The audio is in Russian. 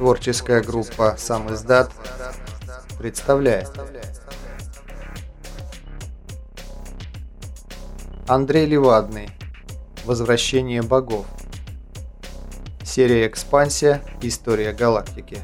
Творческая группа «Сам издат» представляет. Андрей Левадный «Возвращение богов» Серия «Экспансия. История галактики»